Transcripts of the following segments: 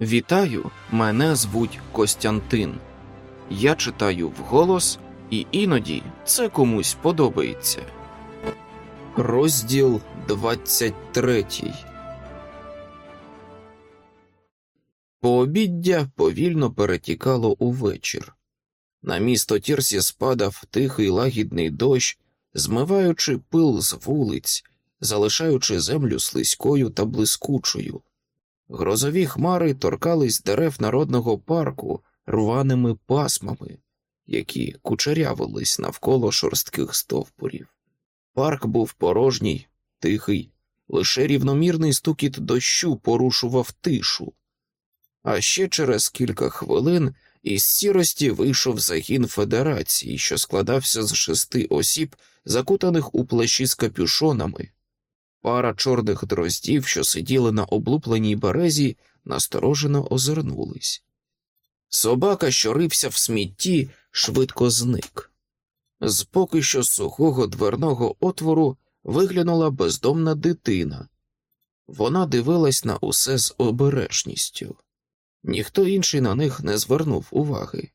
Вітаю, мене звуть Костянтин. Я читаю вголос, і іноді це комусь подобається. Розділ 23 Пообіддя повільно перетікало у вечір. На місто Тірсі спадав тихий лагідний дощ, змиваючи пил з вулиць, залишаючи землю слизькою та блискучою. Грозові хмари торкались дерев народного парку рваними пасмами, які кучерявились навколо шорстких стовпурів. Парк був порожній, тихий, лише рівномірний стукіт дощу порушував тишу. А ще через кілька хвилин із сірості вийшов загін федерації, що складався з шести осіб, закутаних у плащі з капюшонами. Пара чорних дроздів, що сиділи на облупленій березі, насторожено озирнулись. Собака, що рився в смітті, швидко зник. З поки що сухого дверного отвору виглянула бездомна дитина. Вона дивилась на усе з обережністю. Ніхто інший на них не звернув уваги.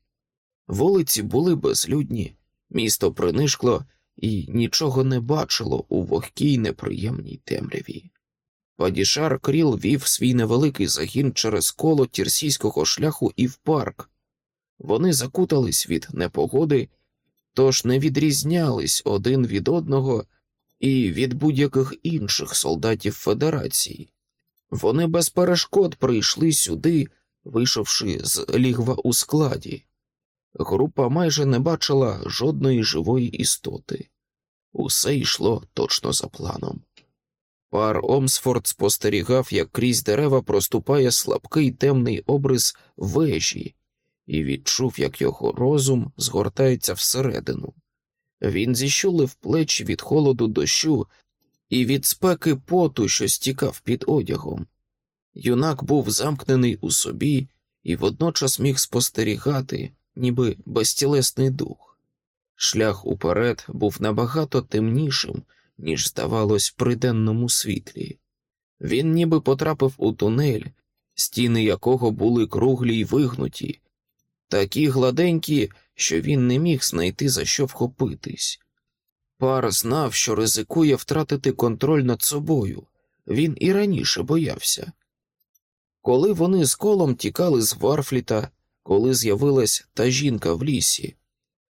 Вулиці були безлюдні, місто принишкло і нічого не бачило у вогкій неприємній темряві. Падішар Кріл вів свій невеликий загін через коло тірсійського шляху і в парк. Вони закутались від непогоди, тож не відрізнялись один від одного і від будь-яких інших солдатів Федерації. Вони без перешкод прийшли сюди, вийшовши з лігва у складі. Група майже не бачила жодної живої істоти. Усе йшло точно за планом. Пар Омсфорд спостерігав, як крізь дерева проступає слабкий темний обрис вежі, і відчув, як його розум згортається всередину. Він зіщулив плечі від холоду дощу і від спеки поту, що стікав під одягом. Юнак був замкнений у собі і водночас міг спостерігати, ніби безтілесний дух. Шлях уперед був набагато темнішим, ніж здавалось при денному світлі. Він ніби потрапив у тунель, стіни якого були круглі й вигнуті, такі гладенькі, що він не міг знайти за що вхопитись. Пар знав, що ризикує втратити контроль над собою, він і раніше боявся. Коли вони з колом тікали з Варфліта, коли з'явилась та жінка в лісі,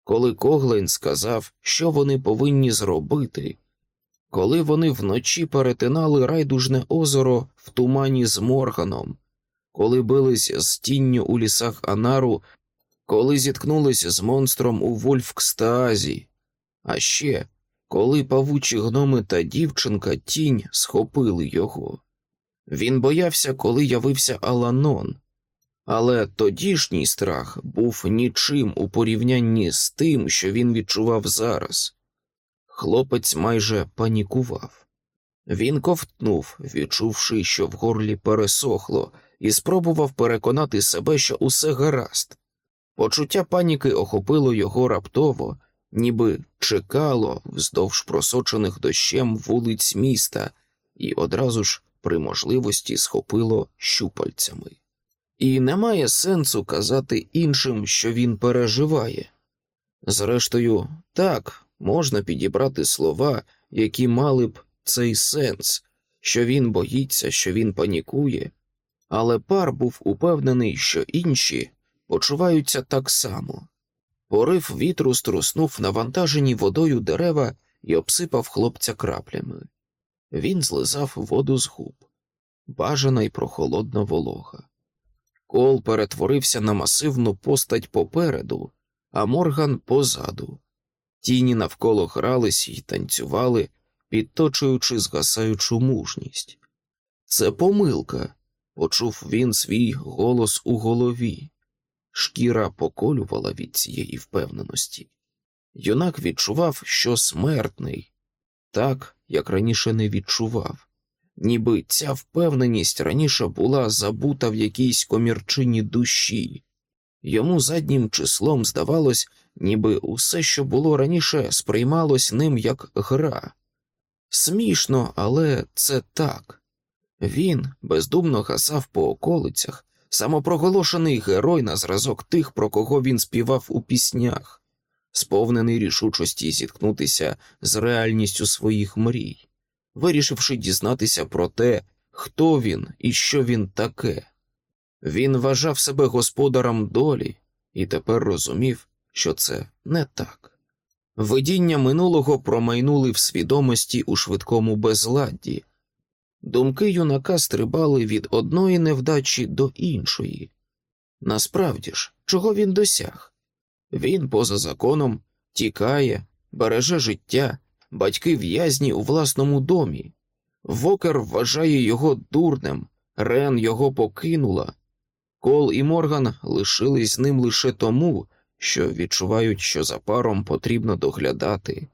коли Коглейн сказав, що вони повинні зробити, коли вони вночі перетинали райдужне озеро в тумані з Морганом, коли бились з тінню у лісах Анару, коли зіткнулись з монстром у Вольфкстаазі, а ще коли павучі гноми та дівчинка тінь схопили його. Він боявся, коли явився Аланон, але тодішній страх був нічим у порівнянні з тим, що він відчував зараз. Хлопець майже панікував. Він ковтнув, відчувши, що в горлі пересохло, і спробував переконати себе, що усе гаразд. Почуття паніки охопило його раптово, ніби чекало вздовж просочених дощем вулиць міста, і одразу ж при можливості схопило щупальцями. І немає сенсу казати іншим, що він переживає. Зрештою, так, можна підібрати слова, які мали б цей сенс, що він боїться, що він панікує, але пар був упевнений, що інші почуваються так само. Порив вітру струснув навантажені водою дерева і обсипав хлопця краплями. Він злизав воду з губ, бажана й прохолодна волога. Кол перетворився на масивну постать попереду, а Морган позаду. Тіні навколо грались і танцювали, підточуючи згасаючу мужність. Це помилка, почув він свій голос у голові. Шкіра поколювала від цієї впевненості. Юнак відчував, що смертний, так, як раніше не відчував, ніби ця впевненість раніше була забута в якійсь комірчині душі. Йому заднім числом здавалось, ніби усе, що було раніше, сприймалось ним як гра. Смішно, але це так. Він бездумно гасав по околицях, самопроголошений герой на зразок тих, про кого він співав у піснях, сповнений рішучості зіткнутися з реальністю своїх мрій, вирішивши дізнатися про те, хто він і що він таке. Він вважав себе господарем долі і тепер розумів, що це не так. Видіння минулого промайнули в свідомості у швидкому безладді. Думки юнака стрибали від одної невдачі до іншої. Насправді ж, чого він досяг? Він, поза законом, тікає, береже життя, батьки в'язні у власному домі. Вокер вважає його дурнем, Рен його покинула. Кол і Морган лишились з ним лише тому, що відчувають, що за паром потрібно доглядати.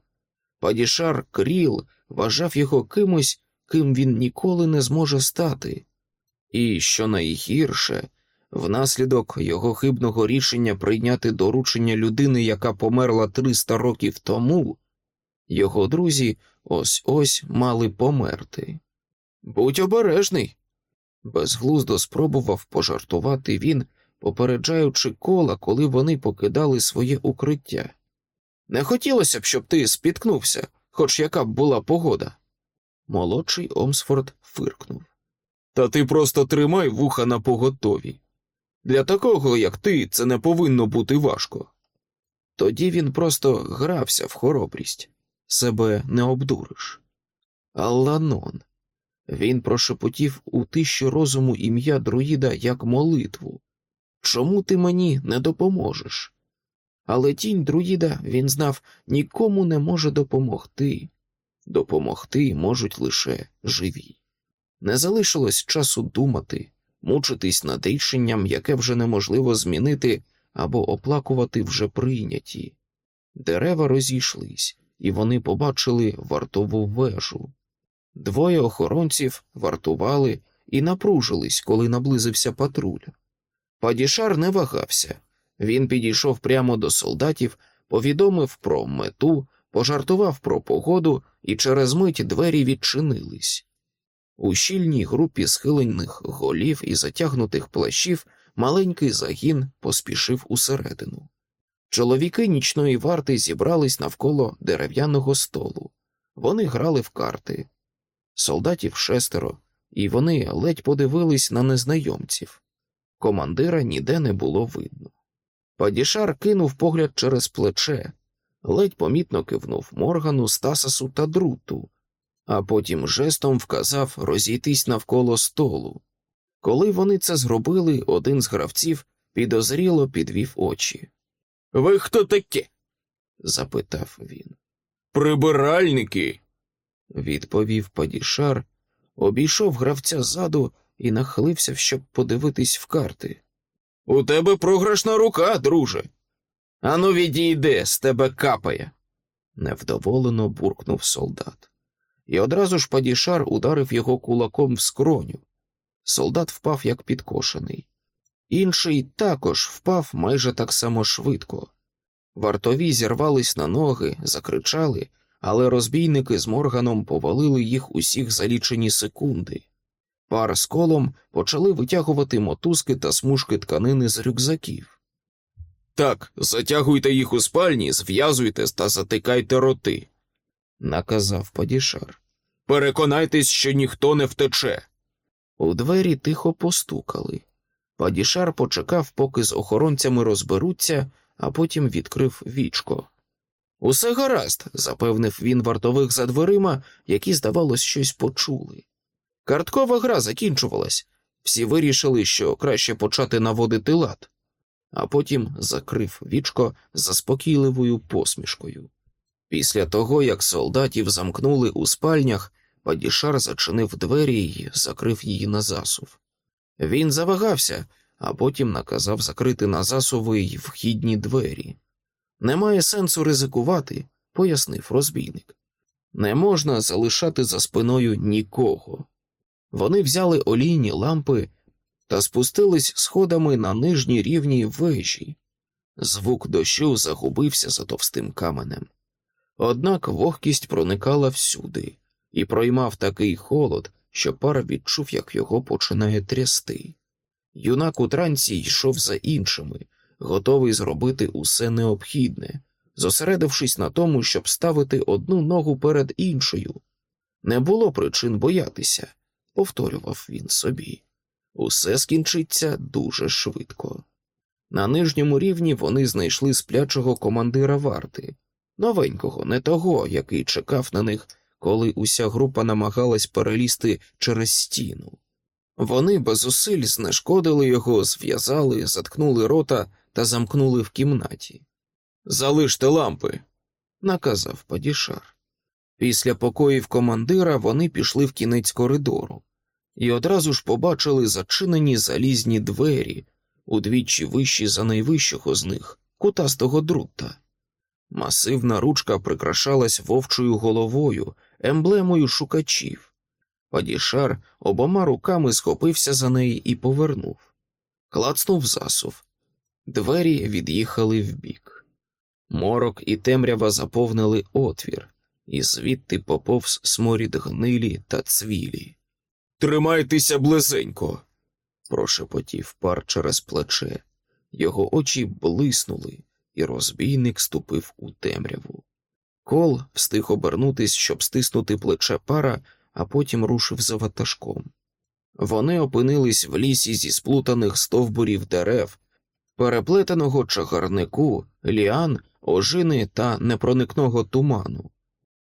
Падішар Кріл вважав його кимось, ким він ніколи не зможе стати, і, що найгірше, внаслідок його хибного рішення прийняти доручення людини, яка померла 300 років тому, його друзі ось ось мали померти. Будь обережний, безглуздо спробував пожартувати він, попереджаючи кола, коли вони покидали своє укриття. Не хотілося б, щоб ти спіткнувся, хоч яка б була погода. Молодший Омсфорд фиркнув. Та ти просто тримай вуха на поготові. Для такого, як ти, це не повинно бути важко. Тоді він просто грався в хоробрість, себе не обдуриш. Алланон. Він прошепотів у тиші розуму ім'я друїда як молитву. Чому ти мені не допоможеш? Але тінь друїда, він знав, нікому не може допомогти. Допомогти можуть лише живі. Не залишилось часу думати, мучитись над рішенням, яке вже неможливо змінити або оплакувати вже прийняті. Дерева розійшлись, і вони побачили вартову вежу. Двоє охоронців вартували і напружились, коли наблизився патруль. Падішар не вагався. Він підійшов прямо до солдатів, повідомив про мету, пожартував про погоду, і через мить двері відчинились. У щільній групі схилених голів і затягнутих плащів маленький загін поспішив усередину. Чоловіки нічної варти зібрались навколо дерев'яного столу. Вони грали в карти. Солдатів шестеро, і вони ледь подивились на незнайомців. Командира ніде не було видно. Падішар кинув погляд через плече, ледь помітно кивнув Моргану, Стасасу та Друту, а потім жестом вказав розійтись навколо столу. Коли вони це зробили, один з гравців підозріло підвів очі. Ви хто такі? запитав він. Прибиральники, відповів Падішар, обійшов гравця ззаду і нахилився, щоб подивитись в карти. У тебе програшна рука, друже. Ану, відійди, з тебе капає, невдоволено буркнув солдат. І одразу ж падішар ударив його кулаком в скроню. Солдат впав як підкошений. Інший також впав майже так само швидко. Вартові зірвались на ноги, закричали, але розбійники з морганом повалили їх усіх за лічені секунди. Пар з колом почали витягувати мотузки та смужки тканини з рюкзаків. Так, затягуйте їх у спальні, зв'язуйте та затикайте роти, наказав падішар. Переконайтесь, що ніхто не втече. У двері тихо постукали. Падішар почекав, поки з охоронцями розберуться, а потім відкрив вічко. Усе гаразд, запевнив він вартових за дверима, які, здавалось, щось почули. Карткова гра закінчувалась, всі вирішили, що краще почати наводити лад, а потім закрив вічко заспокійливою посмішкою. Після того, як солдатів замкнули у спальнях, Падішар зачинив двері і закрив її на засув. Він завагався, а потім наказав закрити на засуви й вхідні двері. Немає сенсу ризикувати, пояснив розбійник. Не можна залишати за спиною нікого. Вони взяли олійні лампи та спустились сходами на нижній рівні вежі. Звук дощу загубився за товстим каменем. Однак вогкість проникала всюди і проймав такий холод, що пар відчув, як його починає трясти. Юнак у транці йшов за іншими, готовий зробити усе необхідне, зосередившись на тому, щоб ставити одну ногу перед іншою. Не було причин боятися, повторював він собі. Усе скінчиться дуже швидко. На нижньому рівні вони знайшли сплячого командира варти, новенького, не того, який чекав на них, коли уся група намагалась перелізти через стіну. Вони без зусиль знешкодили його, зв'язали, заткнули рота та замкнули в кімнаті. Залиште лампи, наказав Падішар. Після покоїв командира вони пішли в кінець коридору і одразу ж побачили зачинені залізні двері, удвічі вищі за найвищого з них, кутастого друта. Масивна ручка прикрашалась вовчою головою, емблемою шукачів. Падішар обома руками схопився за неї і повернув. Клацнув засув. Двері від'їхали вбік. Морок і темрява заповнили отвір, і звідти поповз сморід гнилі та цвілі. Тримайтеся близенько, прошепотів пар через плече. Його очі блиснули, і розбійник ступив у темряву. Кол встиг обернутись, щоб стиснути плече пара, а потім рушив за ватажком. Вони опинились в лісі зі сплутаних стовбурів дерев, переплетеного чагарнику, ліан, ожини та непроникного туману.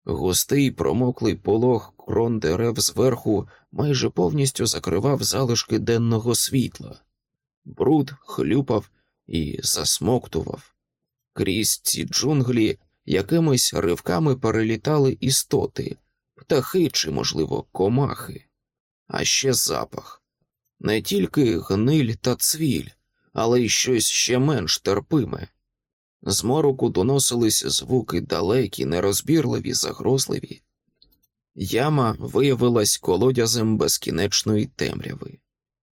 Густий промоклий полог крон дерев зверху майже повністю закривав залишки денного світла. Бруд хлюпав і засмоктував. Крізь ці джунглі якимись ривками перелітали істоти, птахи чи, можливо, комахи, а ще запах. Не тільки гниль та цвіль, але й щось ще менш терпиме. З мороку доносились звуки далекі, нерозбірливі, загрозливі. Яма виявилась колодязем безкінечної темряви.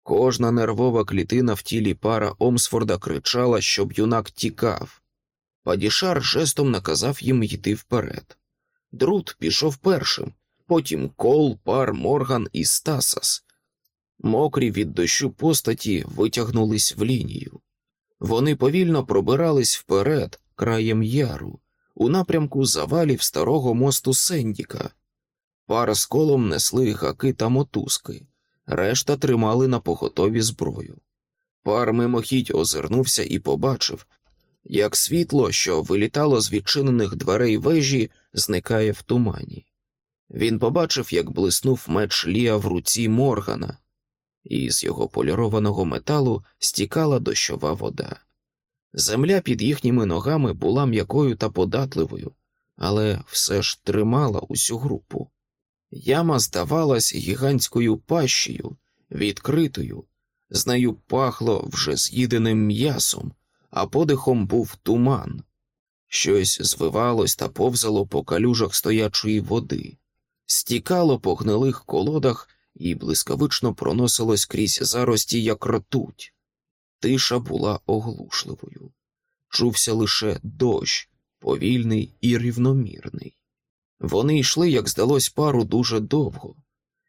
Кожна нервова клітина в тілі пара Омсфорда кричала, щоб юнак тікав. Падішар жестом наказав їм йти вперед. Друт пішов першим, потім кол, пар, Морган і Стасас. Мокрі від дощу постаті витягнулись в лінію. Вони повільно пробирались вперед, краєм яру, у напрямку завалів старого мосту Сендіка. Пара з колом несли гаки та мотузки, решта тримали на поготові зброю. Пар мимохідь озирнувся і побачив, як світло, що вилітало з відчинених дверей вежі, зникає в тумані. Він побачив, як блиснув меч Лія в руці Моргана, і з його полірованого металу стікала дощова вода. Земля під їхніми ногами була м'якою та податливою, але все ж тримала усю групу. Яма здавалась гігантською пащею, відкритою, з нею пахло вже з'їденим м'ясом, а подихом був туман. Щось звивалось та повзало по калюжах стоячої води, стікало по гнилих колодах і блискавично проносилось крізь зарості, як ртуть. Тиша була оглушливою. Чувся лише дощ, повільний і рівномірний. Вони йшли, як здалось, пару дуже довго.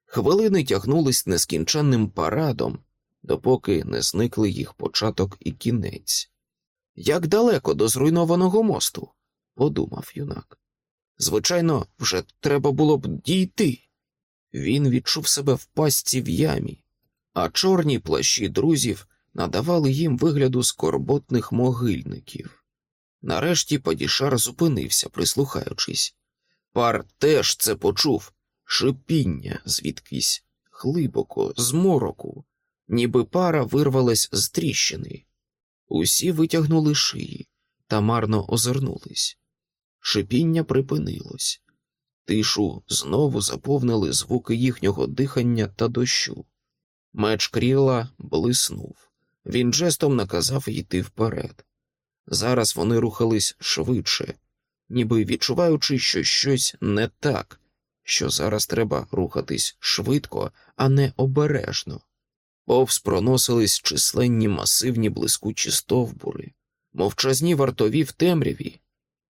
Хвилини тягнулись нескінченним парадом, допоки не зникли їх початок і кінець. Як далеко до зруйнованого мосту, подумав юнак. Звичайно, вже треба було б дійти. Він відчув себе в пастці в ямі, а чорні плащі друзів надавали їм вигляду скорботних могильників. Нарешті Падішар зупинився, прислухаючись. Пар теж це почув шипіння звідкись глибоко, з мороку, ніби пара вирвалась з тріщини. Усі витягнули шиї та марно озирнулись. Шипіння припинилось. Тишу знову заповнили звуки їхнього дихання та дощу. Меч кріла блиснув. Він жестом наказав йти вперед. Зараз вони рухались швидше, ніби відчуваючи, що щось не так, що зараз треба рухатись швидко, а не обережно. Повз проносились численні масивні блискучі стовбури, мовчазні вартові в темряві.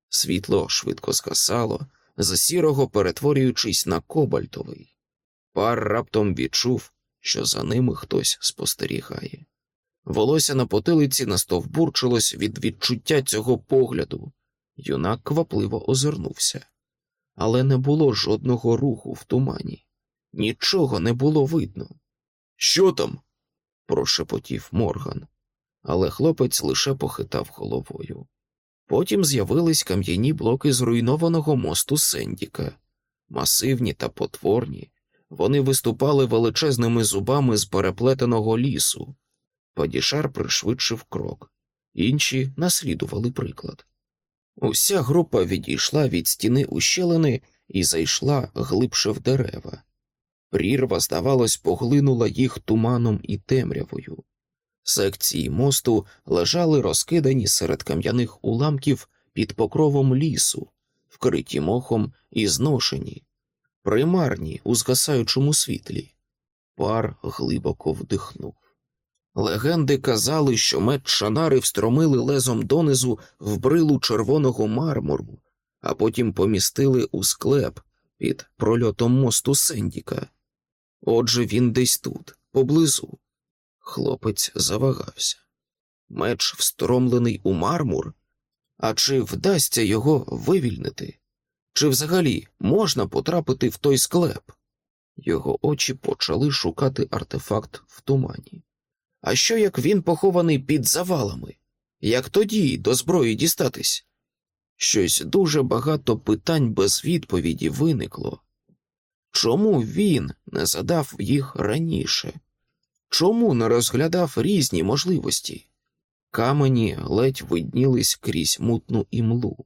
Світло швидко скасало, з сірого перетворюючись на кобальтовий. Пар раптом відчув, що за ними хтось спостерігає. Волосся на потилиці настовбурчилось від відчуття цього погляду. Юнак квапливо озирнувся, але не було жодного руху в тумані, нічого не було видно. Що там? Прошепотів Морган, але хлопець лише похитав головою. Потім з'явились кам'яні блоки зруйнованого мосту Сендіка, масивні та потворні. Вони виступали величезними зубами з переплетеного лісу. Падішар пришвидшив крок, інші наслідували приклад. Уся група відійшла від стіни ущелини і зайшла глибше в дерева. Прірва, здавалось, поглинула їх туманом і темрявою. Секції мосту лежали розкидані серед кам'яних уламків під покровом лісу, вкриті мохом і зношені, примарні у згасаючому світлі. Пар глибоко вдихнув. Легенди казали, що меч шанари встромили лезом донизу в брилу червоного мармуру, а потім помістили у склеп під прольотом мосту Сендіка. Отже, він десь тут, поблизу. Хлопець завагався. Меч встромлений у мармур. А чи вдасться його вивільнити? Чи взагалі можна потрапити в той склеп? Його очі почали шукати артефакт в тумані. А що як він похований під завалами? Як тоді до зброї дістатись? Щось дуже багато питань без відповіді виникло. Чому він не задав їх раніше? Чому не розглядав різні можливості? Камені ледь виднілись крізь мутну імлу.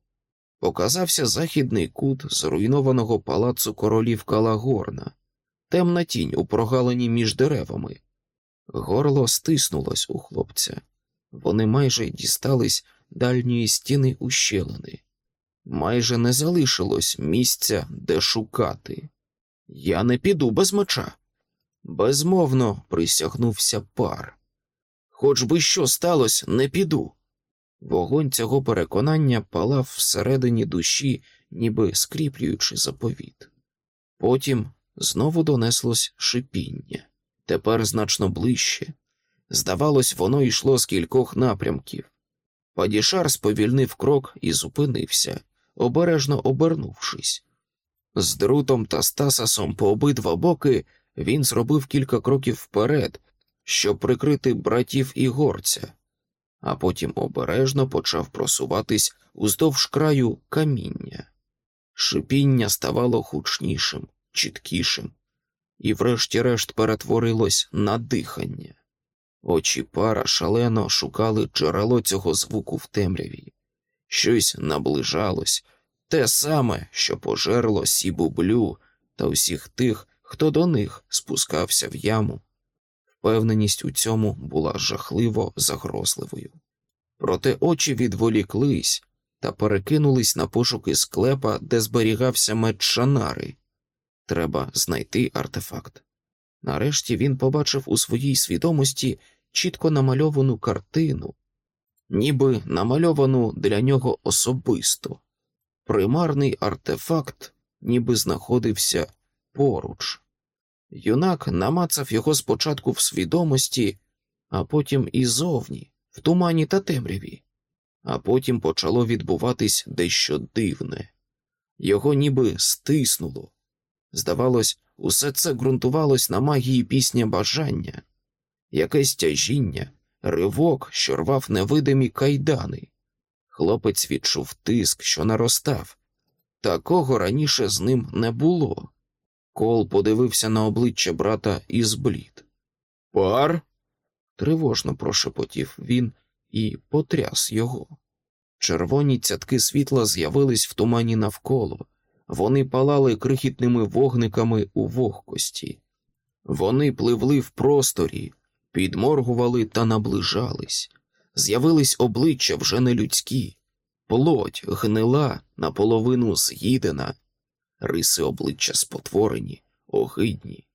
Показався західний кут зруйнованого палацу королів Калагорна, темна тінь у прогалині між деревами. Горло стиснулось у хлопця. Вони майже дістались дальньої стіни ущелини. Майже не залишилось місця, де шукати. Я не піду без меча. Безмовно присягнувся пар. Хоч би що сталося, не піду. Вогонь цього переконання палав всередині душі, ніби скріплюючи заповіт. Потім знову донеслось шипіння, тепер значно ближче. Здавалось, воно йшло з кількох напрямків. Падішар сповільнив крок і зупинився, обережно обернувшись. З друтом та Стасасом по обидва боки він зробив кілька кроків вперед, щоб прикрити братів і горця, а потім обережно почав просуватись уздовж краю каміння. Шипіння ставало хучнішим, чіткішим, і, врешті-решт, перетворилось на дихання. Очі пара шалено шукали джерело цього звуку в темряві. Щось наближалось, те саме, що пожерло сібублю та усіх тих, хто до них спускався в яму. Впевненість у цьому була жахливо загрозливою. Проте очі відволіклись та перекинулись на пошуки склепа, де зберігався меч Шанари. Треба знайти артефакт. Нарешті він побачив у своїй свідомості чітко намальовану картину, ніби намальовану для нього особисто. Примарний артефакт ніби знаходився поруч. Юнак намацав його спочатку в свідомості, а потім і зовні, в тумані та темряві, а потім почало відбуватись дещо дивне. Його ніби стиснуло. Здавалось, усе це ґрунтувалось на магії пісня бажання, якесь тяжіння, ривок, що рвав невидимі кайдани. Хлопець відчув тиск, що наростав. Такого раніше з ним не було. Кол подивився на обличчя брата і зблід. Пар? тривожно прошепотів він і потряс його. Червоні цятки світла з'явились в тумані навколо, вони палали крихітними вогниками у вогкості. Вони пливли в просторі, підморгували та наближались. З'явились обличчя вже не людські, плоть гнила наполовину з'їдена, риси обличчя спотворені, огидні.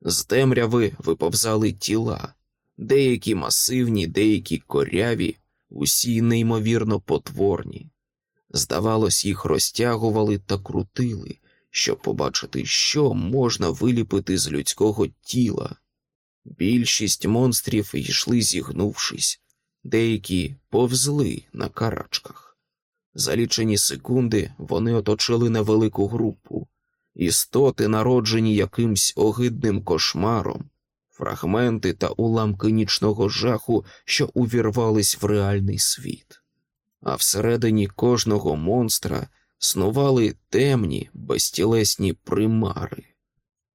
З темряви виповзали тіла, деякі масивні, деякі коряві, усі неймовірно потворні. Здавалось, їх розтягували та крутили, щоб побачити, що можна виліпити з людського тіла. Більшість монстрів йшли зігнувшись, деякі повзли на карачках. За лічені секунди вони оточили невелику групу, істоти, народжені якимсь огидним кошмаром, фрагменти та уламки нічного жаху, що увірвались в реальний світ. А всередині кожного монстра снували темні, безтілесні примари.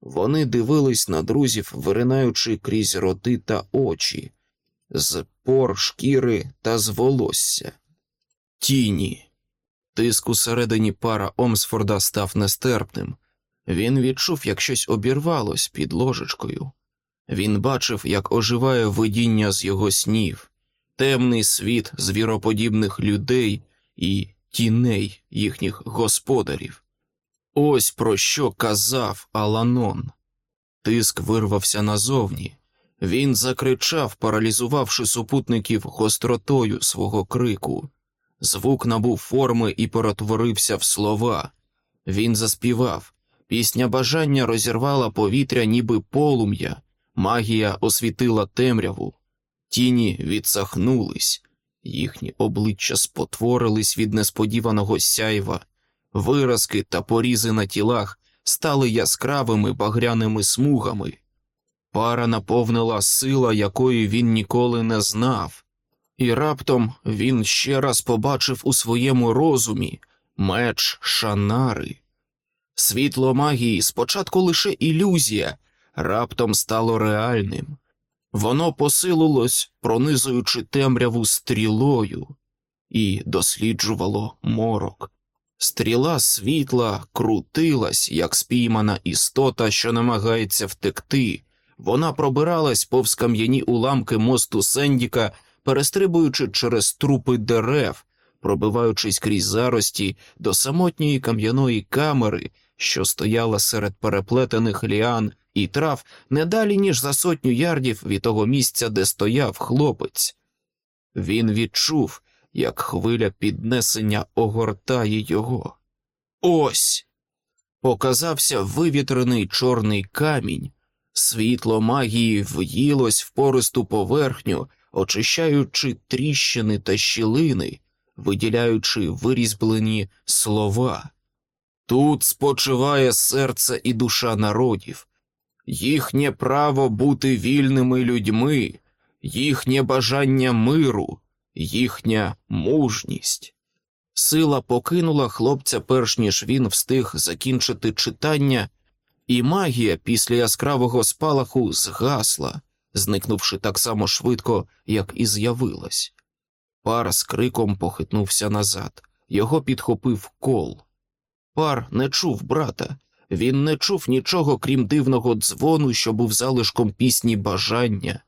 Вони дивились на друзів, виринаючи крізь роти та очі, з пор шкіри та з волосся. Тіні. Тиск усередині пара Омсфорда став нестерпним. Він відчув, як щось обірвалось під ложечкою. Він бачив, як оживає видіння з його снів, темний світ звіроподібних людей і тіней їхніх господарів. Ось про що казав Аланон. Тиск вирвався назовні. Він закричав, паралізувавши супутників гостротою свого крику. Звук набув форми і перетворився в слова. Він заспівав. Пісня бажання розірвала повітря, ніби полум'я, магія освітила темряву, тіні відсахнулись, їхні обличчя спотворились від несподіваного сяйва, виразки та порізи на тілах стали яскравими багряними смугами. Пара наповнила сила, якої він ніколи не знав, і раптом він ще раз побачив у своєму розумі меч Шанари. Світло магії спочатку лише ілюзія, раптом стало реальним. Воно посилилось, пронизуючи темряву стрілою, і досліджувало морок. Стріла світла крутилась, як спіймана істота, що намагається втекти. Вона пробиралась повз кам'яні уламки мосту Сендіка, перестрибуючи через трупи дерев, пробиваючись крізь зарості до самотньої кам'яної камери, що стояла серед переплетених ліан і трав не далі, ніж за сотню ярдів від того місця, де стояв хлопець. Він відчув, як хвиля піднесення огортає його. Ось. Показався вивітрений чорний камінь, світло магії в'їлось в пористу поверхню, очищаючи тріщини та щілини, виділяючи вирізблені слова. Тут спочиває серце і душа народів, їхнє право бути вільними людьми, їхнє бажання миру, їхня мужність. Сила покинула хлопця, перш ніж він встиг закінчити читання, і магія після яскравого спалаху згасла, зникнувши так само швидко, як і з'явилась. Пар з криком похитнувся назад, його підхопив кол. Пар не чув брата, він не чув нічого, крім дивного дзвону, що був залишком пісні бажання,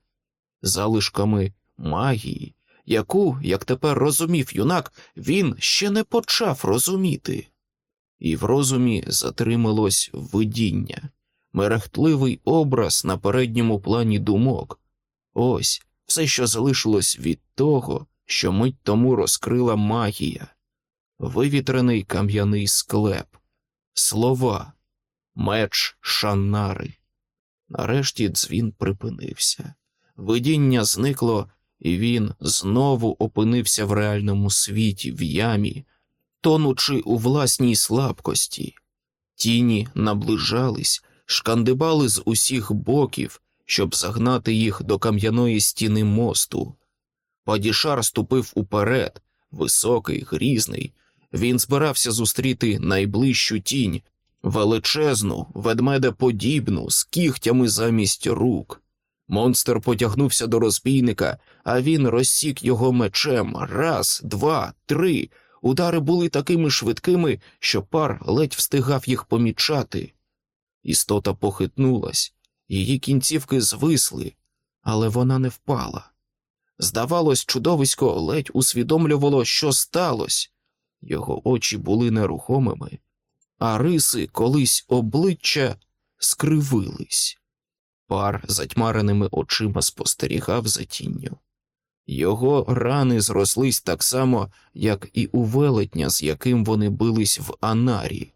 залишками магії, яку, як тепер розумів юнак, він ще не почав розуміти. І в розумі затрималось видіння, мерехтливий образ на передньому плані думок. Ось все, що залишилось від того, що мить тому розкрила магія, вивітрений кам'яний склеп, слова, меч Шаннари. Нарешті дзвін припинився. Видіння зникло, і він знову опинився в реальному світі, в ямі, тонучи у власній слабкості. Тіні наближались, шкандибали з усіх боків, щоб загнати їх до кам'яної стіни мосту. Падішар ступив уперед, високий, грізний. Він збирався зустріти найближчу тінь, величезну, ведмедеподібну, з кігтями замість рук. Монстр потягнувся до розбійника, а він розсік його мечем раз, два, три. Удари були такими швидкими, що пар ледь встигав їх помічати. Істота похитнулась, її кінцівки звисли, але вона не впала. Здавалось, чудовисько ледь усвідомлювало, що сталося. Його очі були нерухомими, а риси колись обличчя скривились. Пар затьмареними очима спостерігав за тінню. Його рани зрослись так само, як і у велетня, з яким вони бились в анарі.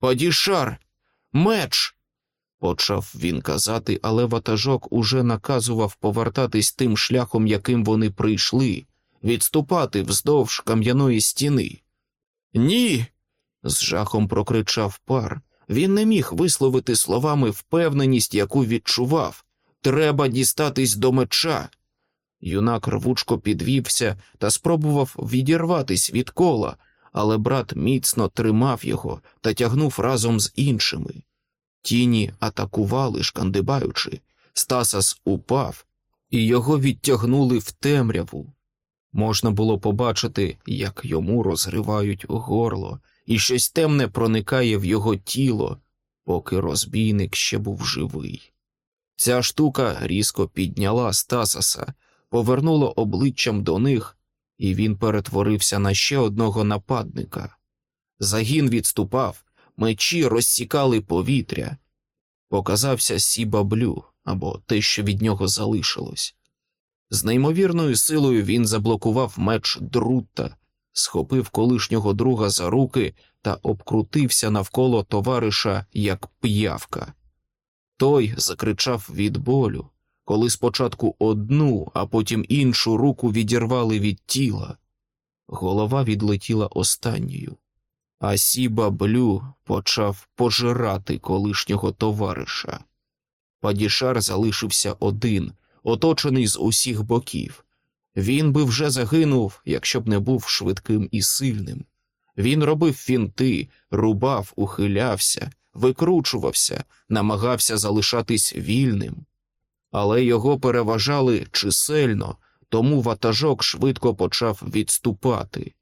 Падішар, меч. Почав він казати, але ватажок уже наказував повертатись тим шляхом, яким вони прийшли, відступати вздовж кам'яної стіни. Ні. з жахом прокричав пар. Він не міг висловити словами впевненість, яку відчував. Треба дістатись до меча. Юнак рвучко підвівся та спробував відірватись від кола, але брат міцно тримав його та тягнув разом з іншими. Тіні атакували, шкандибаючи. Стасас упав, і його відтягнули в темряву. Можна було побачити, як йому розривають горло, і щось темне проникає в його тіло, поки розбійник ще був живий. Ця штука різко підняла Стасаса, повернула обличчям до них, і він перетворився на ще одного нападника. Загін відступав, мечі розсікали повітря. Показався Сібаблю або те, що від нього залишилось. З неймовірною силою він заблокував меч Друта, схопив колишнього друга за руки та обкрутився навколо товариша, як п'явка. Той закричав від болю, коли спочатку одну, а потім іншу руку відірвали від тіла. Голова відлетіла останньою, а Сіба Блю почав пожирати колишнього товариша. Падішар залишився один, оточений з усіх боків. Він би вже загинув, якщо б не був швидким і сильним. Він робив фінти, рубав, ухилявся, викручувався, намагався залишатись вільним. Але його переважали чисельно, тому ватажок швидко почав відступати.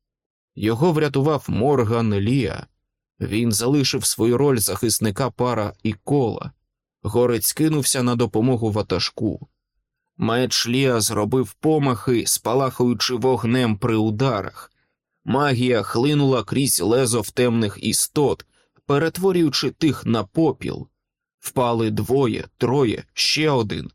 Його врятував Морган Ліа. Він залишив свою роль захисника пара і кола. Горець кинувся на допомогу ватажку. Меч Ліа зробив помахи, спалахуючи вогнем при ударах. Магія хлинула крізь лезо в темних істот, перетворюючи тих на попіл. Впали двоє, троє, ще один.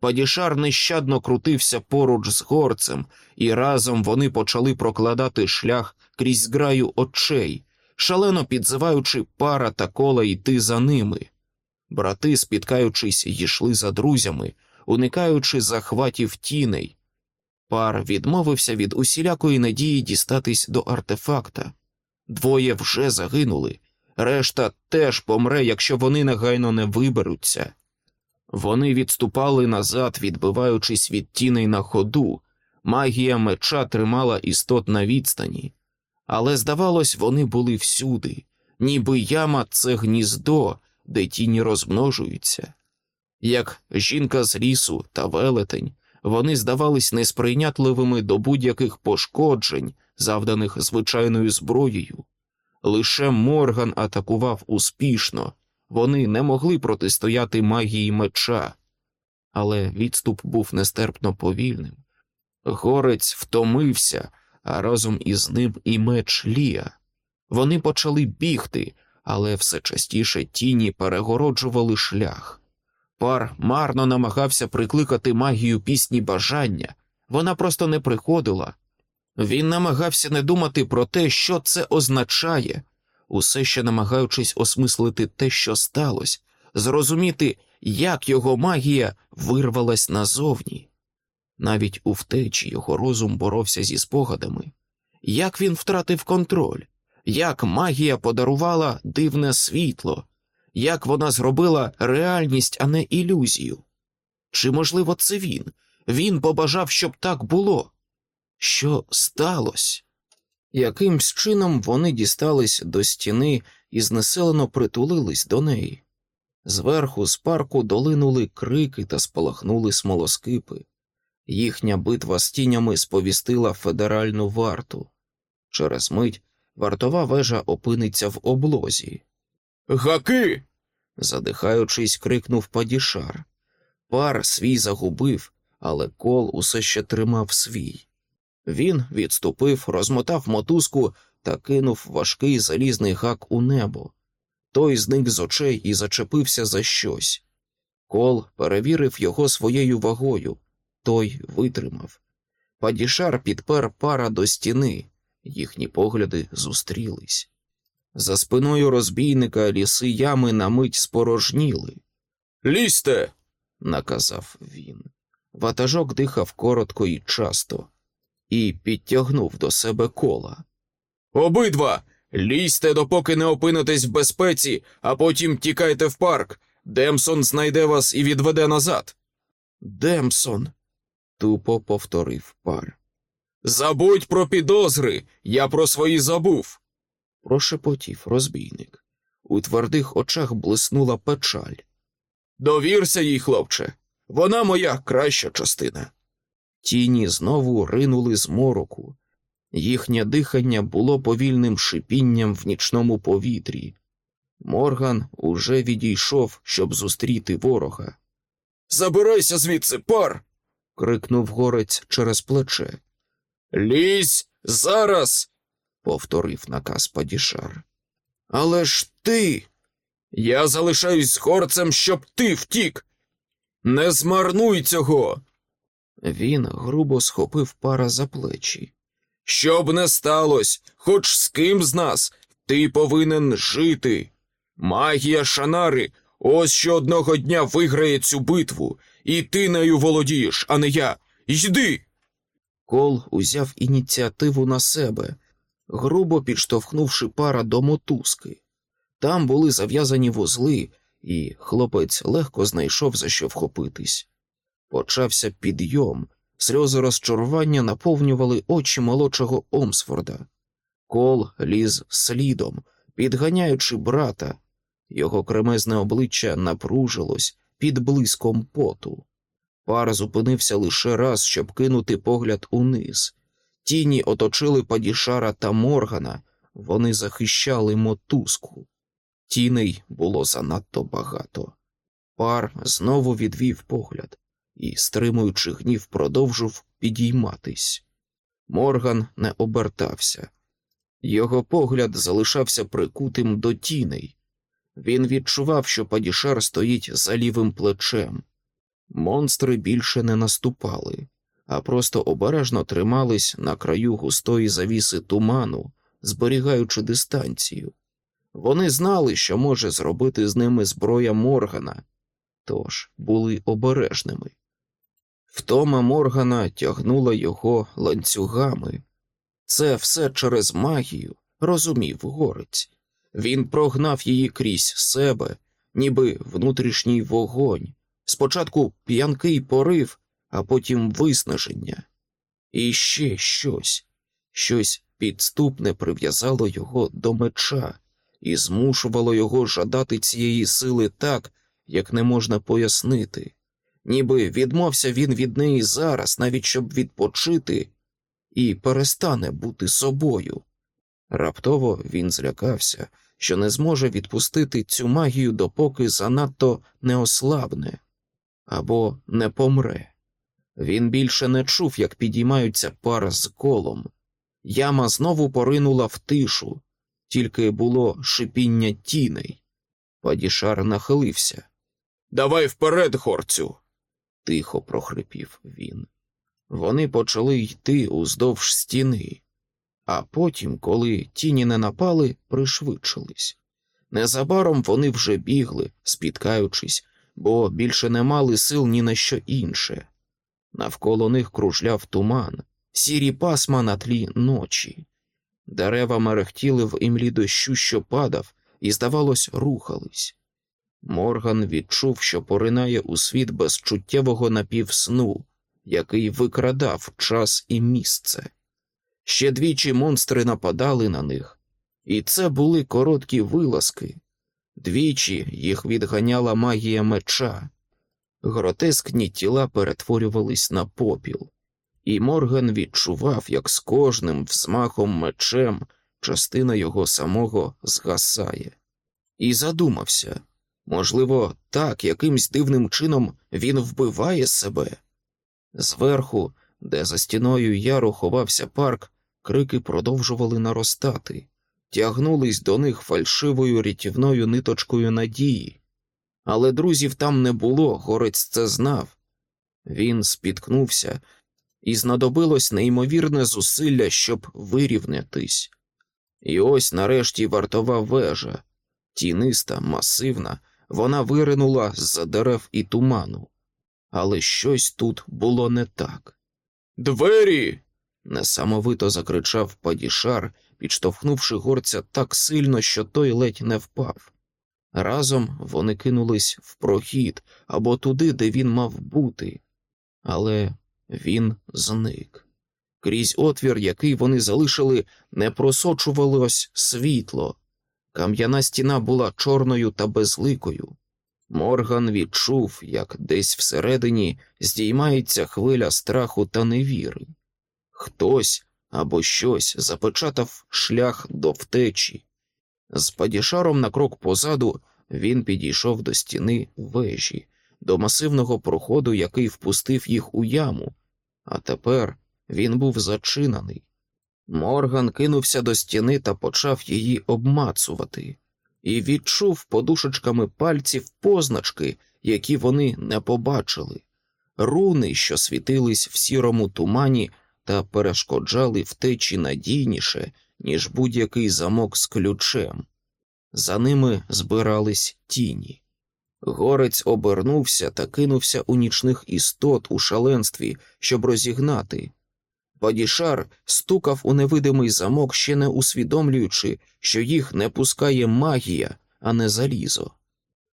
Падішар нещадно крутився поруч з горцем, і разом вони почали прокладати шлях крізь граю очей, шалено підзиваючи пара та кола йти за ними. Брати, спіткаючись, йшли за друзями, уникаючи захватів тіней. Пар відмовився від усілякої надії дістатись до артефакта. Двоє вже загинули, решта теж помре, якщо вони негайно не виберуться. Вони відступали назад, відбиваючись від тіней на ходу. Магія меча тримала істот на відстані, але, здавалось, вони були всюди, ніби яма це гніздо, де тіні розмножуються. Як жінка з лісу та велетень, вони здавались несприйнятливими до будь-яких пошкоджень, завданих звичайною зброєю. Лише Морган атакував успішно, вони не могли протистояти магії меча, але відступ був нестерпно повільним. Горець втомився, а разом із ним і меч Лія. Вони почали бігти, але все частіше тіні перегороджували шлях. Пар марно намагався прикликати магію пісні бажання, вона просто не приходила. Він намагався не думати про те, що це означає, усе ще намагаючись осмислити те, що сталося, зрозуміти, як його магія вирвалась назовні. Навіть у втечі його розум боровся зі спогадами, як він втратив контроль, як магія подарувала дивне світло, як вона зробила реальність, а не ілюзію. Чи, можливо, це він? Він побажав, щоб так було. Що сталося? Якимсь чином вони дістались до стіни і знеселено притулились до неї. Зверху з парку долинули крики та спалахнули смолоскипи. Їхня битва з тінями сповістила федеральну варту. Через мить вартова вежа опиниться в облозі. Гаки. задихаючись, крикнув падішар. Пар свій загубив, але кол усе ще тримав свій. Він відступив, розмотав мотузку та кинув важкий залізний гак у небо. Той зник з очей і зачепився за щось. Кол перевірив його своєю вагою, той витримав. Падішар підпер пара до стіни, їхні погляди зустрілись. За спиною розбійника ліси ями на мить спорожніли. Лізьте! наказав він. Ватажок дихав коротко і часто, і підтягнув до себе кола. Обидва! Лізьте, допоки не опинитесь в безпеці, а потім тікайте в парк. Демсон знайде вас і відведе назад. Демсон, тупо повторив пар. Забудь про підозри, я про свої забув. Прошепотів розбійник. У твердих очах блиснула печаль. Довірся їй, хлопче, вона моя краща частина. Тіні знову ринули з мороку. Їхнє дихання було повільним шипінням в нічному повітрі. Морган уже відійшов, щоб зустріти ворога. Забирайся звідси, пар. крикнув горець через плече. Лізь зараз. повторив наказ Падішар. Але ж ти. Я залишаюсь з горцем, щоб ти втік. Не змарнуй цього. Він грубо схопив пара за плечі. Щоб не сталося, хоч з ким з нас, ти повинен жити. Магія Шанари ось що одного дня виграє цю битву, і ти нею володієш, а не я. Йди. Кол узяв ініціативу на себе, грубо підштовхнувши Пара до мотузки. Там були зав'язані вузли, і хлопець легко знайшов за що вхопитись. Почався підйом, сльози розчарування наповнювали очі молодшого Омсфорда. Кол ліз слідом, підганяючи брата. Його кремезне обличчя напружилось під блиском поту. Пар зупинився лише раз, щоб кинути погляд униз. Тіні оточили Падішара та Моргана, вони захищали мотузку. Тіней було занадто багато. Пар знову відвів погляд і, стримуючи гнів, продовжив підійматись. Морган не обертався. Його погляд залишався прикутим до тіней. Він відчував, що Падішар стоїть за лівим плечем. Монстри більше не наступали, а просто обережно тримались на краю густої завіси туману, зберігаючи дистанцію. Вони знали, що може зробити з ними зброя Моргана, тож були обережними. Втома Моргана тягнула його ланцюгами. Це все через магію, розумів горець. Він прогнав її крізь себе, ніби внутрішній вогонь. Спочатку п'янкий порив, а потім виснаження. І ще щось, щось підступне прив'язало його до меча і змушувало його жадати цієї сили так, як не можна пояснити. Ніби відмовся він від неї зараз, навіть щоб відпочити, і перестане бути собою. Раптово він злякався, що не зможе відпустити цю магію, допоки занадто не ослабне або не помре. Він більше не чув, як підіймаються пара з колом. Яма знову поринула в тишу, тільки було шипіння тіней. Падішар нахилився. Давай вперед, горцю. Тихо прохрипів він. Вони почали йти уздовж стіни, а потім, коли тіні не напали, пришвидшились. Незабаром вони вже бігли, спіткаючись, бо більше не мали сил ні на що інше. Навколо них кружляв туман, сірі пасма на тлі ночі. Дерева мерехтіли в імлі дощу, що падав, і, здавалось, рухались. Морган відчув, що поринає у світ безчуттєвого напівсну, який викрадав час і місце. Ще двічі монстри нападали на них, і це були короткі вилазки. Двічі їх відганяла магія меча. Гротескні тіла перетворювались на попіл, і Морган відчував, як з кожним взмахом мечем частина його самого згасає, і задумався можливо, так якимсь дивним чином він вбиває себе. Зверху, де за стіною яру ховався парк, крики продовжували наростати, тягнулись до них фальшивою рятівною ниточкою надії. Але друзів там не було, горець це знав. Він спіткнувся, і знадобилось неймовірне зусилля, щоб вирівнятись. І ось нарешті вартова вежа, тіниста, масивна, вона виринула з-за дерев і туману. Але щось тут було не так. Двері. Несамовито закричав Падішар, підштовхнувши горця так сильно, що той ледь не впав. Разом вони кинулись в прохід або туди, де він мав бути, але він зник. Крізь отвір, який вони залишили, не просочувалось світло. Кам'яна стіна була чорною та безликою. Морган відчув, як десь всередині здіймається хвиля страху та невіри. Хтось або щось запечатав шлях до втечі. З падішаром на крок позаду він підійшов до стіни вежі, до масивного проходу, який впустив їх у яму, а тепер він був зачинений. Морган кинувся до стіни та почав її обмацувати, і відчув подушечками пальців позначки, які вони не побачили, руни, що світились в сірому тумані та перешкоджали втечі надійніше, ніж будь-який замок з ключем. За ними збирались тіні. Горець обернувся та кинувся у нічних істот у шаленстві, щоб розігнати. Падішар стукав у невидимий замок, ще не усвідомлюючи, що їх не пускає магія, а не залізо.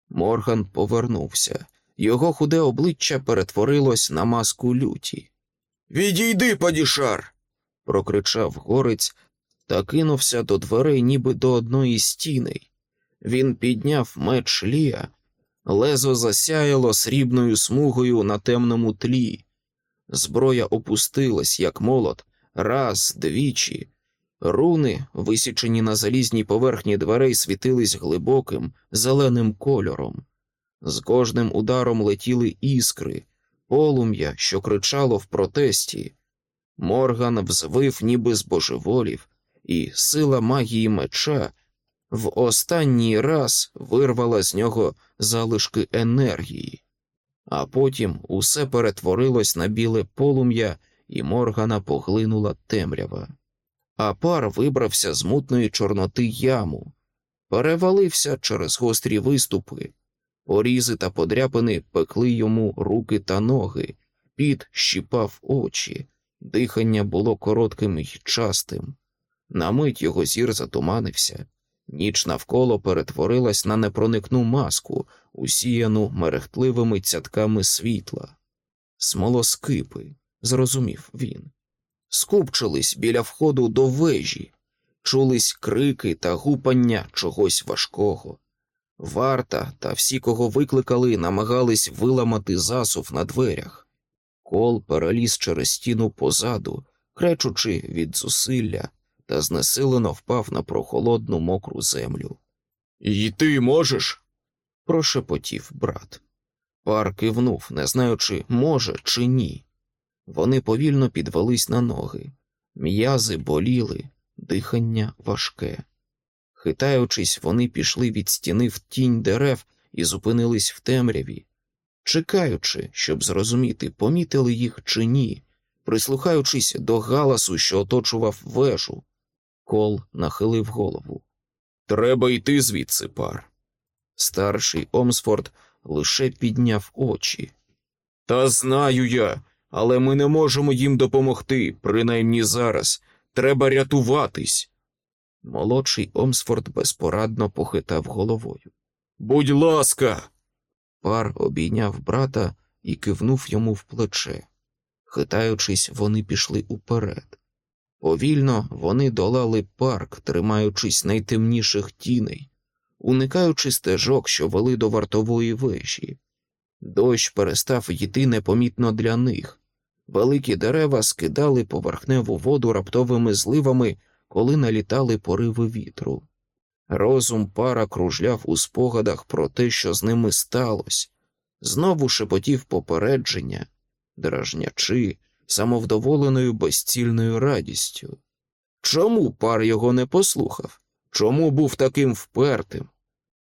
Морган повернувся. Його худе обличчя перетворилось на маску люті. Відійди, падішар. прокричав горець та кинувся до дверей, ніби до одної стіни. Він підняв меч Лія, лезо засяяло срібною смугою на темному тлі. Зброя опустилась, як молот, раз, двічі. Руни, висічені на залізній поверхні дверей, світились глибоким, зеленим кольором. З кожним ударом летіли іскри, полум'я, що кричало в протесті. Морган взвив, ніби з божеволів, і сила магії меча в останній раз вирвала з нього залишки енергії, а потім усе перетворилось на біле полум'я, і Моргана поглинула темрява. А пар вибрався з мутної чорноти яму, перевалився через гострі виступи, порізи та подряпини пекли йому руки та ноги, під щіпав очі, дихання було коротким і частим. На мить його зір затуманився, ніч навколо перетворилась на непроникну маску, усіяну мерехтливими цятками світла. Смолоскипи, зрозумів він, скупчились біля входу до вежі, чулись крики та гупання чогось важкого. Варта та всі, кого викликали, намагались виламати засув на дверях. Кол переліз через стіну позаду, кречучи від зусилля, та знесилено впав на прохолодну мокру землю. І ти можеш? прошепотів брат. Пар кивнув, не знаючи, може чи ні. Вони повільно підвелись на ноги, м'язи боліли, дихання важке. Хитаючись, вони пішли від стіни в тінь дерев і зупинились в темряві, чекаючи, щоб зрозуміти, помітили їх чи ні, прислухаючись до галасу, що оточував вежу. Кол нахилив голову. Треба йти звідси, пар. Старший Омсфорд лише підняв очі. Та знаю я, але ми не можемо їм допомогти, принаймні зараз. Треба рятуватись. Молодший Омсфорд безпорадно похитав головою. Будь ласка. Пар обійняв брата і кивнув йому в плече. Хитаючись, вони пішли уперед. Повільно вони долали парк, тримаючись найтемніших тіней, уникаючи стежок, що вели до вартової вежі. Дощ перестав йти непомітно для них. Великі дерева скидали поверхневу воду раптовими зливами, коли налітали пориви вітру. Розум пара кружляв у спогадах про те, що з ними сталося, знову шепотів попередження, дражнячи, самовдоволеною безцільною радістю. Чому пар його не послухав? Чому був таким впертим?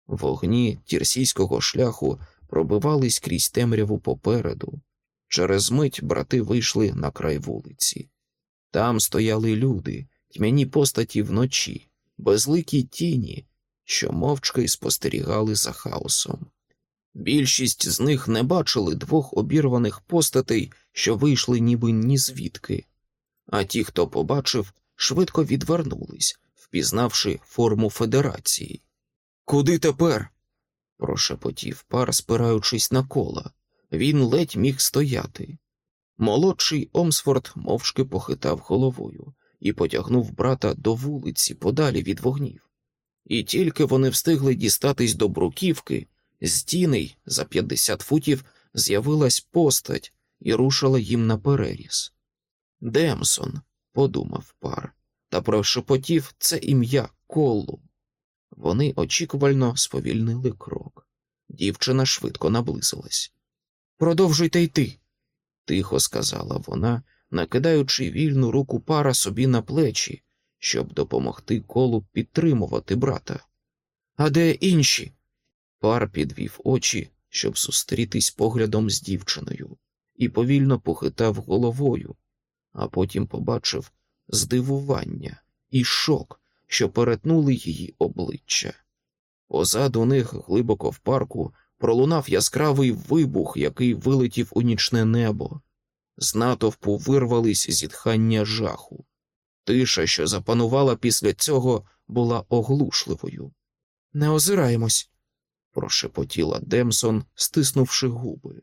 Вогні тірсійського шляху пробивались крізь темряву попереду. Через мить брати вийшли на край вулиці. Там стояли люди, тьмяні постаті вночі, безликі тіні, що мовчки спостерігали за хаосом. Більшість з них не бачили двох обірваних постатей, що вийшли ніби ні звідки, а ті, хто побачив, швидко відвернулись, впізнавши форму федерації. Куди тепер? прошепотів пар, спираючись на кола. Він ледь міг стояти. Молодший Омсфорд мовчки похитав головою і потягнув брата до вулиці подалі від вогнів. І тільки вони встигли дістатись до бруківки, з за 50 футів з'явилась постать і рушила їм на переріз. Демсон, подумав пар, та прошепотів це ім'я колу. Вони очікувально сповільнили крок. Дівчина швидко наблизилась. Продовжуйте йти, тихо сказала вона, накидаючи вільну руку пара собі на плечі, щоб допомогти колу підтримувати брата. А де інші? Пар підвів очі, щоб зустрітись поглядом з дівчиною, і повільно похитав головою, а потім побачив здивування і шок, що перетнули її обличчя. Позаду них, глибоко в парку, пролунав яскравий вибух, який вилетів у нічне небо. З натовпу вирвались зітхання жаху. Тиша, що запанувала після цього, була оглушливою. Не озираємось, прошепотіла Демсон, стиснувши губи.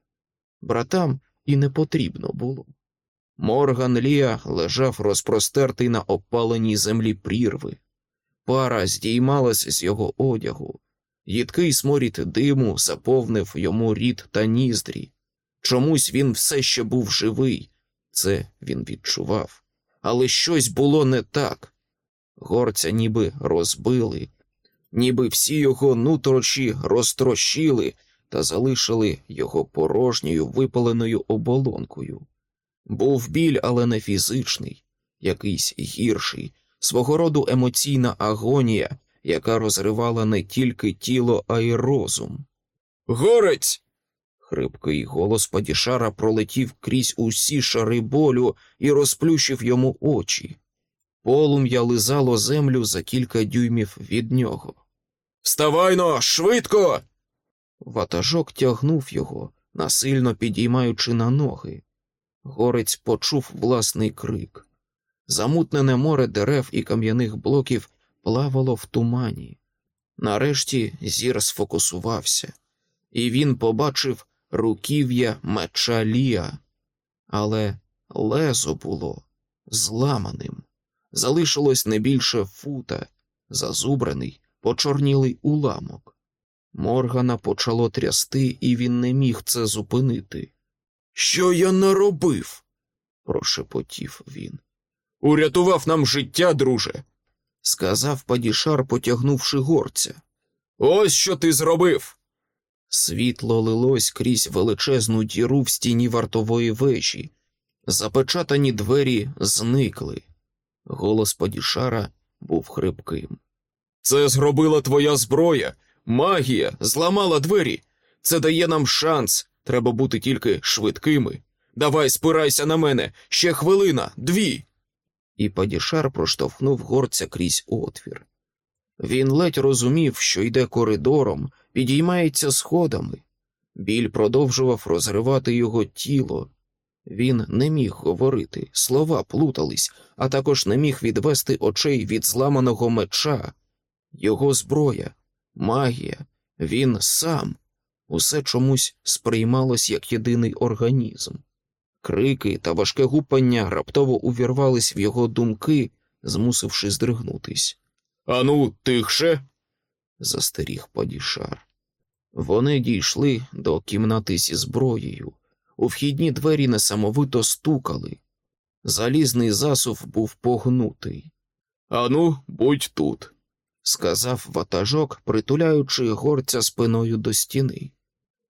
Братам і не потрібно було. Морган Лія лежав розпростертий на опаленій землі прірви. Пара здіймалась з його одягу. Їдкий сморід диму заповнив йому рід та ніздрі. Чомусь він все ще був живий, це він відчував. Але щось було не так. Горця ніби розбили, ніби всі його нутрощі розтрощили та залишили його порожньою випаленою оболонкою. Був біль, але не фізичний, якийсь гірший, свого роду емоційна агонія, яка розривала не тільки тіло, а й розум. Горець. Хрипкий голос Падішара пролетів крізь усі шари болю і розплющив йому очі. Полум'я лизало землю за кілька дюймів від нього. Вставайно, швидко. Ватажок тягнув його, насильно підіймаючи на ноги. Горець почув власний крик. Замутнене море дерев і кам'яних блоків плавало в тумані. Нарешті зір сфокусувався, і він побачив руків'я меча Лія, але лезо було зламаним. Залишилось не більше фута, зазубраний, почорнілий уламок. Моргана почало трясти, і він не міг це зупинити. Що я наробив? прошепотів він. Урятував нам життя, друже, сказав Падішар, потягнувши горця. Ось що ти зробив. Світло лилось крізь величезну діру в стіні вартової вежі. Запечатані двері зникли. Голос Падішара був хрипким. Це зробила твоя зброя. Магія зламала двері. Це дає нам шанс. Треба бути тільки швидкими. Давай, спирайся на мене. Ще хвилина, дві. І Падішар проштовхнув горця крізь отвір. Він ледь розумів, що йде коридором, підіймається сходами. Біль продовжував розривати його тіло. Він не міг говорити, слова плутались, а також не міг відвести очей від зламаного меча. Його зброя, магія, він сам усе чомусь сприймалось як єдиний організм. Крики та важке гупання раптово увірвались в його думки, змусивши здригнутись. Ану, тихше. застеріг Падішар. Вони дійшли до кімнати зі зброєю. У вхідні двері несамовито стукали. Залізний засув був погнутий. Ану, будь тут, сказав ватажок, притуляючи горця спиною до стіни.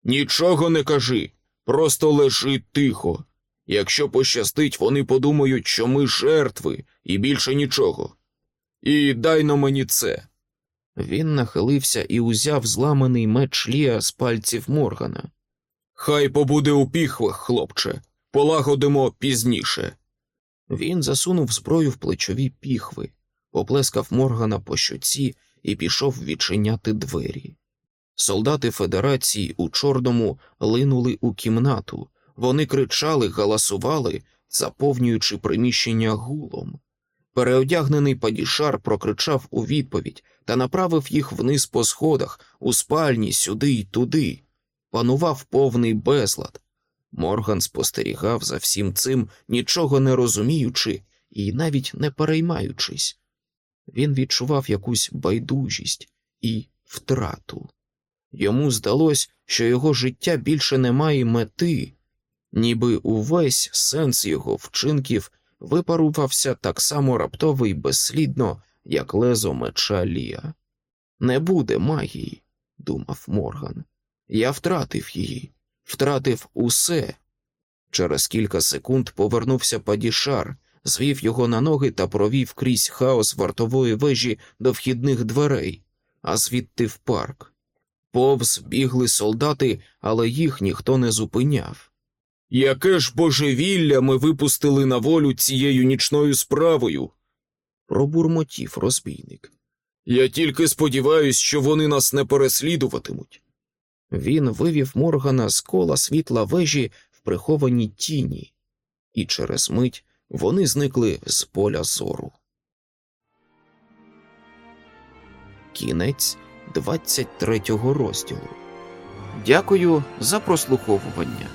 Нічого не кажи, просто лежи тихо. Якщо пощастить, вони подумають, що ми жертви, і більше нічого. І дай на мені це. Він нахилився і узяв зламаний меч Лія з пальців Моргана. Хай побуде у піхвах, хлопче, полагодимо пізніше. Він засунув зброю в плечові піхви, поплескав Моргана по щоці і пішов відчиняти двері. Солдати Федерації у чорному линули у кімнату. Вони кричали, галасували, заповнюючи приміщення гулом. Переодягнений падішар прокричав у відповідь та направив їх вниз по сходах, у спальні, сюди й туди. Панував повний безлад. Морган спостерігав за всім цим, нічого не розуміючи і навіть не переймаючись. Він відчував якусь байдужість і втрату. Йому здалось, що його життя більше не має мети, ніби увесь сенс його вчинків випарувався так само раптово і безслідно, як лезо меча Лія. Не буде магії, думав Морган. Я втратив її, втратив усе. Через кілька секунд повернувся падішар, звів його на ноги та провів крізь хаос вартової вежі до вхідних дверей, а звідти в парк. Повз бігли солдати, але їх ніхто не зупиняв. Яке ж божевілля ми випустили на волю цією нічною справою? Пробурмотів розбійник. Я тільки сподіваюсь, що вони нас не переслідуватимуть. Він вивів Моргана з кола світла вежі в прихованій тіні, і через мить вони зникли з поля зору. Кінець 23 розділу. Дякую за прослуховування.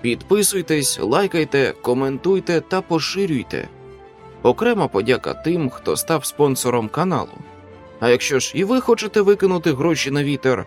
Підписуйтесь, лайкайте, коментуйте та поширюйте. Окрема подяка тим, хто став спонсором каналу. А якщо ж і ви хочете викинути гроші на вітер,